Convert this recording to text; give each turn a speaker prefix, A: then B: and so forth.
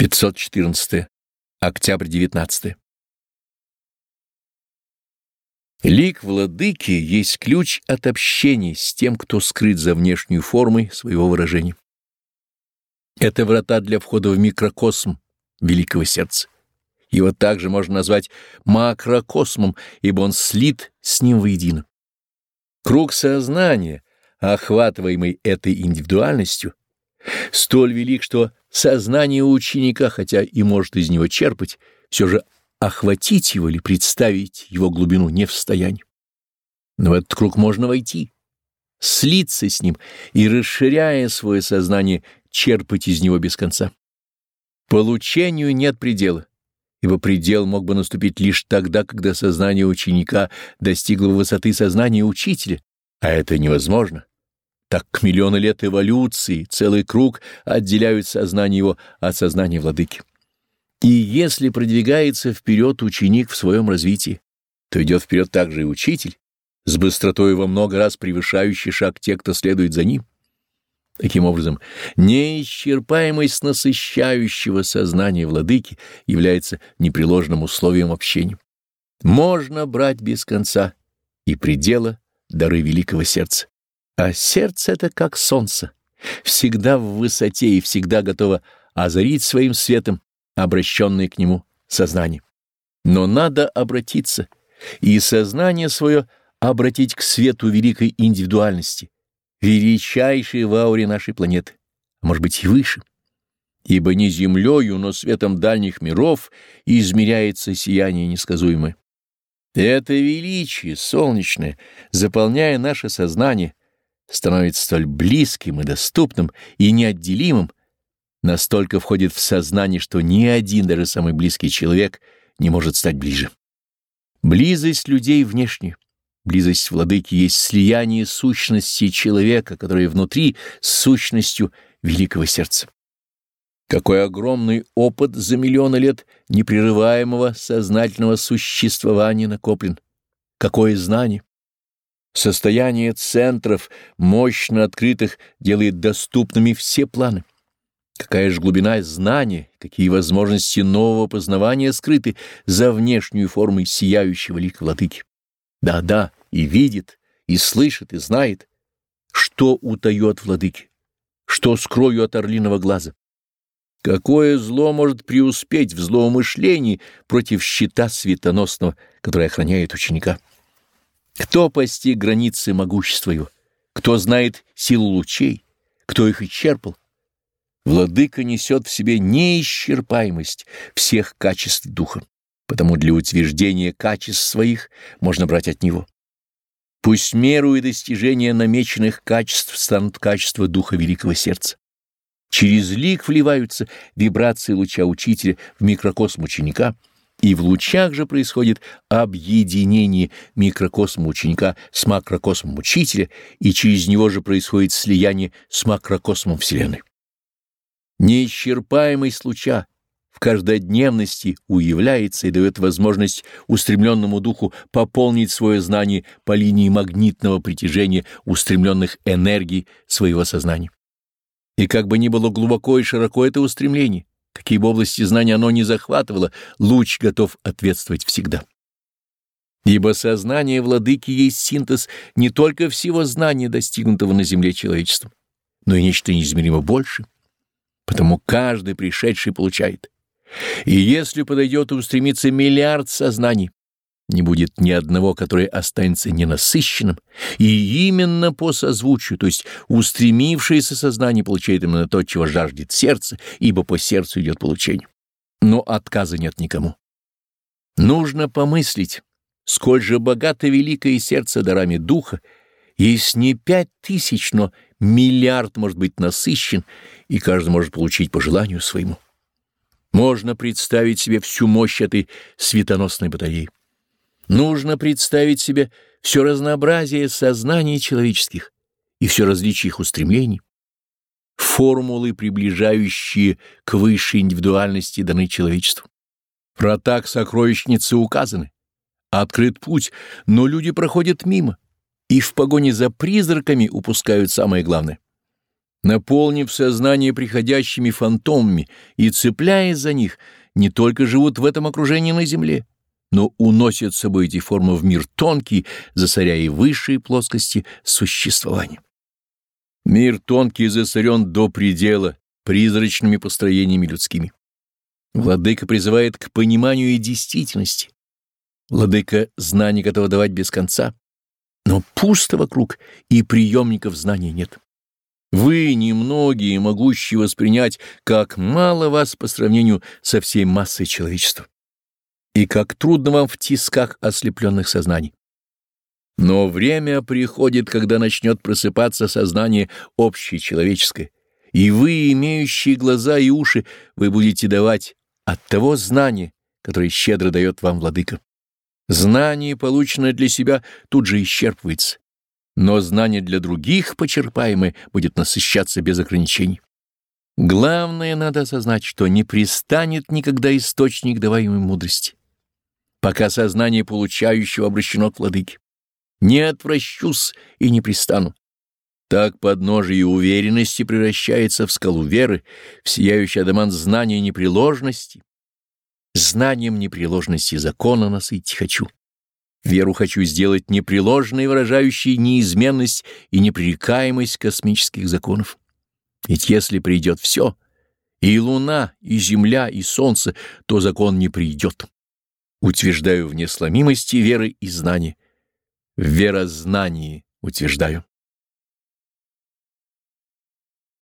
A: 514. Октябрь 19. Лик владыки есть ключ от общения с тем, кто скрыт за внешнюю формой своего выражения. Это врата для входа в микрокосм великого сердца. Его также можно назвать макрокосмом, ибо он слит с ним воедино. Круг сознания, охватываемый этой индивидуальностью, столь велик, что сознание ученика, хотя и может из него черпать, все же охватить его или представить его глубину не в состоянии. Но в этот круг можно войти, слиться с ним и, расширяя свое сознание, черпать из него без конца. Получению нет предела, ибо предел мог бы наступить лишь тогда, когда сознание ученика достигло высоты сознания учителя, а это невозможно так миллионы лет эволюции целый круг отделяют сознание его от сознания владыки. И если продвигается вперед ученик в своем развитии, то идет вперед также и учитель, с быстротой во много раз превышающий шаг те, кто следует за ним. Таким образом, неисчерпаемость насыщающего сознания владыки является непреложным условием общения. Можно брать без конца и предела дары великого сердца. А сердце — это как солнце, всегда в высоте и всегда готово озарить своим светом обращенное к нему сознание. Но надо обратиться и сознание свое обратить к свету великой индивидуальности, величайшей в ауре нашей планеты, а может быть и выше. Ибо не землею, но светом дальних миров измеряется сияние несказуемое. Это величие солнечное, заполняя наше сознание, становится столь близким и доступным и неотделимым, настолько входит в сознание, что ни один, даже самый близкий человек, не может стать ближе. Близость людей внешне, близость владыки есть слияние сущности человека, которое внутри с сущностью великого сердца. Какой огромный опыт за миллионы лет непрерываемого сознательного существования накоплен, какое знание! Состояние центров, мощно открытых, делает доступными все планы. Какая же глубина знания, какие возможности нового познавания скрыты за внешнюю формой сияющего лика владыки. Да-да, и видит, и слышит, и знает, что утает владыки, что скрою от орлиного глаза. Какое зло может преуспеть в злоумышлении против щита светоносного, который охраняет ученика? Кто постиг границы могущества его? Кто знает силу лучей? Кто их исчерпал? Владыка несет в себе неисчерпаемость всех качеств духа, потому для утверждения качеств своих можно брать от него. Пусть меру и достижения намеченных качеств станут качества духа великого сердца. Через лик вливаются вибрации луча учителя в микрокосм ученика — и в лучах же происходит объединение микрокосма ученика с макрокосмом учителя, и через него же происходит слияние с макрокосмом Вселенной. Неисчерпаемость луча в каждодневности уявляется и дает возможность устремленному духу пополнить свое знание по линии магнитного притяжения устремленных энергий своего сознания. И как бы ни было глубоко и широко это устремление, Какие бы области знания оно ни захватывало, луч готов ответствовать всегда. Ибо сознание владыки есть синтез не только всего знания, достигнутого на земле человечеством, но и нечто неизмеримо больше. Потому каждый пришедший получает. И если подойдет и устремится миллиард сознаний, не будет ни одного, которое останется ненасыщенным, и именно по созвучию, то есть устремившееся сознание получает именно то, чего жаждет сердце, ибо по сердцу идет получение. Но отказа нет никому. Нужно помыслить, сколь же богато великое сердце дарами духа, есть не пять тысяч, но миллиард может быть насыщен, и каждый может получить по желанию своему. Можно представить себе всю мощь этой светоносной батареи. Нужно представить себе все разнообразие сознаний человеческих и все различие их устремлений. Формулы, приближающие к высшей индивидуальности, даны человечеству. Врата к сокровищнице указаны. Открыт путь, но люди проходят мимо и в погоне за призраками упускают самое главное. наполнив сознание приходящими фантомами и цепляясь за них, не только живут в этом окружении на земле, но уносят с собой эти формы в мир тонкий, засоряя высшие плоскости существования. Мир тонкий засорен до предела призрачными построениями людскими. Владыка призывает к пониманию и действительности. Владыка знаний готова давать без конца, но пусто вокруг, и приемников знаний нет. Вы, немногие, могущие воспринять, как мало вас по сравнению со всей массой человечества, и как трудно вам в тисках ослепленных сознаний. Но время приходит, когда начнет просыпаться сознание общечеловеческое, и вы, имеющие глаза и уши, вы будете давать от того знания, которое щедро дает вам Владыка. Знание, полученное для себя, тут же исчерпывается, но знание для других, почерпаемое, будет насыщаться без ограничений. Главное, надо осознать, что не пристанет никогда источник даваемой мудрости, пока сознание получающего обращено к владыке. Не отвращусь и не пристану. Так подножие уверенности превращается в скалу веры, в сияющий адамант знания непреложности. Знанием непреложности закона насытить хочу. Веру хочу сделать непреложной, выражающей неизменность и непререкаемость космических законов. Ведь если придет все, и луна, и земля, и солнце, то закон не придет. Утверждаю в несломимости веры и знания. В верознании утверждаю.